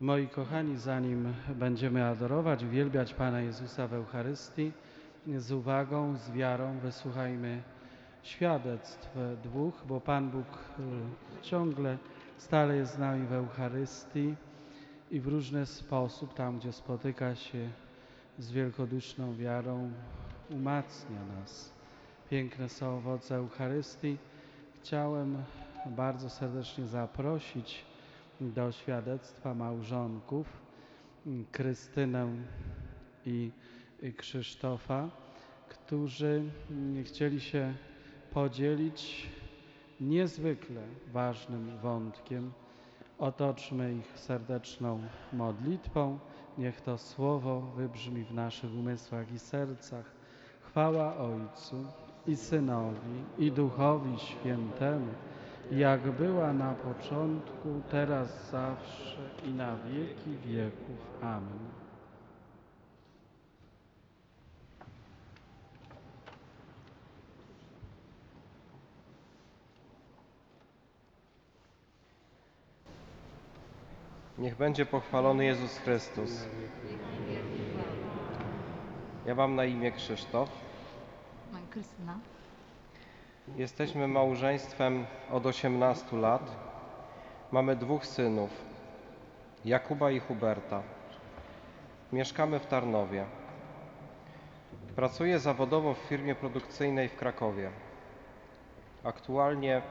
Moi kochani, zanim będziemy adorować, uwielbiać Pana Jezusa w Eucharystii, z uwagą, z wiarą wysłuchajmy świadectw dwóch, bo Pan Bóg y, ciągle, stale jest z nami w Eucharystii i w różny sposób, tam gdzie spotyka się z wielkoduszną wiarą, umacnia nas. Piękne są owoce Eucharystii. Chciałem bardzo serdecznie zaprosić do świadectwa małżonków mm, Krystynę i Krzysztofa, którzy mm, chcieli się podzielić niezwykle ważnym wątkiem. Otoczmy ich serdeczną modlitwą. Niech to słowo wybrzmi w naszych umysłach i sercach. Chwała Ojcu i Synowi i Duchowi Świętemu jak była na początku, teraz zawsze i na wieki wieków. Amen. Niech będzie pochwalony Jezus Chrystus. Ja mam na imię Krzysztof. I Krystyna. Jesteśmy małżeństwem od 18 lat. Mamy dwóch synów, Jakuba i Huberta. Mieszkamy w Tarnowie. Pracuję zawodowo w firmie produkcyjnej w Krakowie. Aktualnie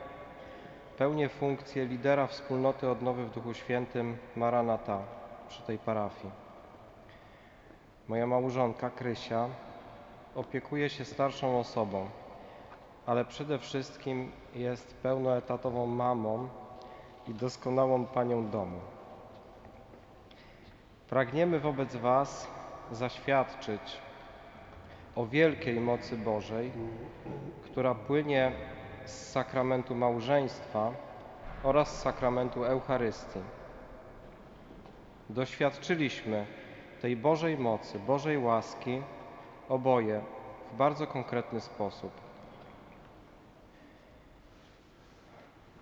pełnię funkcję lidera wspólnoty odnowy w Duchu Świętym Maranata przy tej parafii. Moja małżonka Krysia opiekuje się starszą osobą, ale przede wszystkim jest pełnoetatową mamą i doskonałą panią domu. Pragniemy wobec Was zaświadczyć o wielkiej mocy Bożej, która płynie z sakramentu małżeństwa oraz z sakramentu Eucharystii. Doświadczyliśmy tej Bożej mocy, Bożej łaski oboje w bardzo konkretny sposób.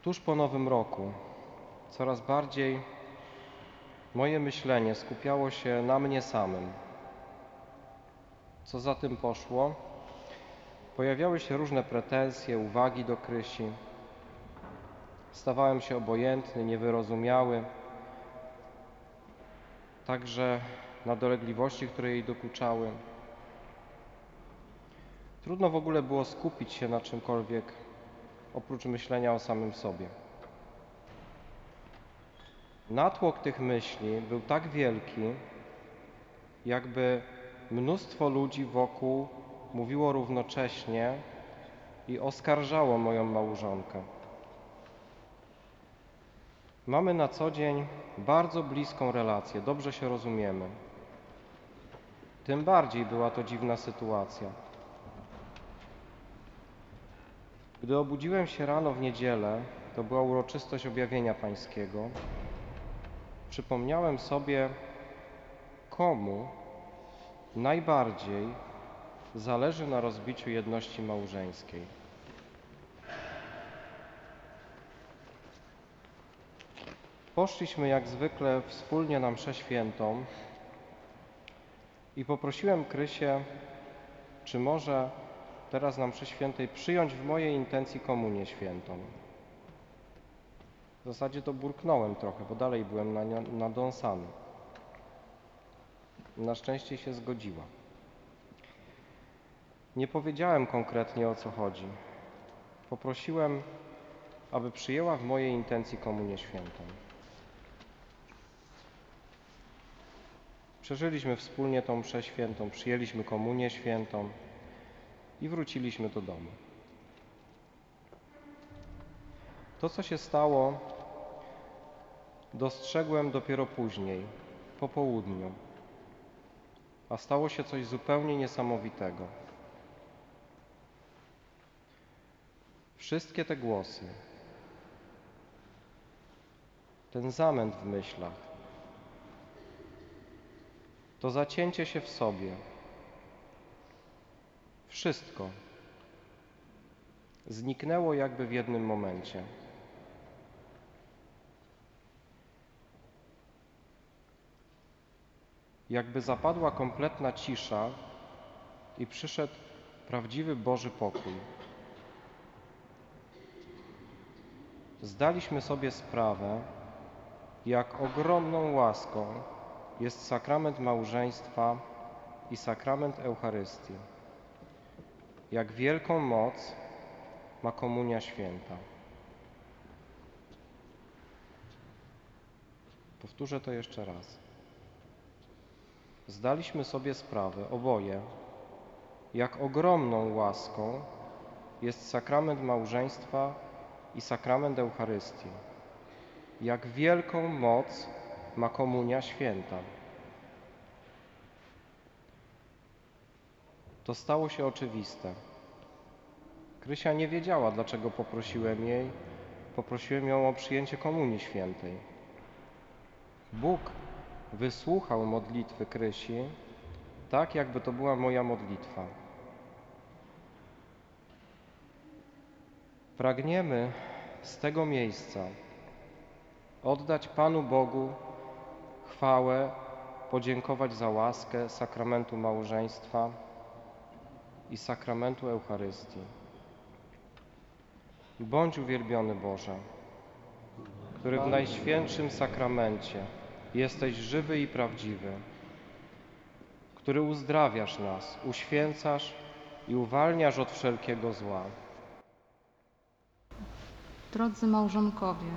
Tuż po Nowym Roku coraz bardziej moje myślenie skupiało się na mnie samym. Co za tym poszło? Pojawiały się różne pretensje, uwagi do Krysi. Stawałem się obojętny, niewyrozumiały. Także na dolegliwości, które jej dokuczały. Trudno w ogóle było skupić się na czymkolwiek oprócz myślenia o samym sobie. Natłok tych myśli był tak wielki, jakby mnóstwo ludzi wokół mówiło równocześnie i oskarżało moją małżonkę. Mamy na co dzień bardzo bliską relację, dobrze się rozumiemy. Tym bardziej była to dziwna sytuacja. Gdy obudziłem się rano w niedzielę, to była uroczystość objawienia Pańskiego, przypomniałem sobie, komu najbardziej zależy na rozbiciu jedności małżeńskiej. Poszliśmy jak zwykle wspólnie na mszę świętą i poprosiłem Krysię, czy może teraz na mszy świętej przyjąć w mojej intencji komunię świętą. W zasadzie to burknąłem trochę, bo dalej byłem nadąsany. Na szczęście się zgodziła. Nie powiedziałem konkretnie o co chodzi. Poprosiłem, aby przyjęła w mojej intencji komunię świętą. Przeżyliśmy wspólnie tą mszę świętą, przyjęliśmy komunię świętą i wróciliśmy do domu. To, co się stało, dostrzegłem dopiero później, po południu, a stało się coś zupełnie niesamowitego. Wszystkie te głosy, ten zamęt w myślach, to zacięcie się w sobie, wszystko zniknęło jakby w jednym momencie. jakby zapadła kompletna cisza i przyszedł prawdziwy Boży pokój. Zdaliśmy sobie sprawę, jak ogromną łaską jest sakrament małżeństwa i sakrament Eucharystii. Jak wielką moc ma Komunia Święta. Powtórzę to jeszcze raz. Zdaliśmy sobie sprawę, oboje, jak ogromną łaską jest sakrament małżeństwa i sakrament Eucharystii. Jak wielką moc ma Komunia Święta. To stało się oczywiste. Krysia nie wiedziała, dlaczego poprosiłem jej. Poprosiłem ją o przyjęcie Komunii Świętej. Bóg wysłuchał modlitwy Krysi, tak jakby to była moja modlitwa. Pragniemy z tego miejsca oddać Panu Bogu chwałę, podziękować za łaskę sakramentu małżeństwa i sakramentu Eucharystii. Bądź uwielbiony Boże, który w Najświętszym Sakramencie jesteś żywy i prawdziwy, który uzdrawiasz nas, uświęcasz i uwalniasz od wszelkiego zła. Drodzy małżonkowie,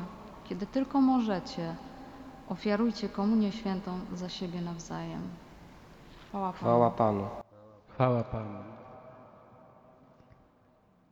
kiedy tylko możecie, ofiarujcie komunię świętą za siebie nawzajem. Chwała Panu. Chwała Panu. Chwała Panu.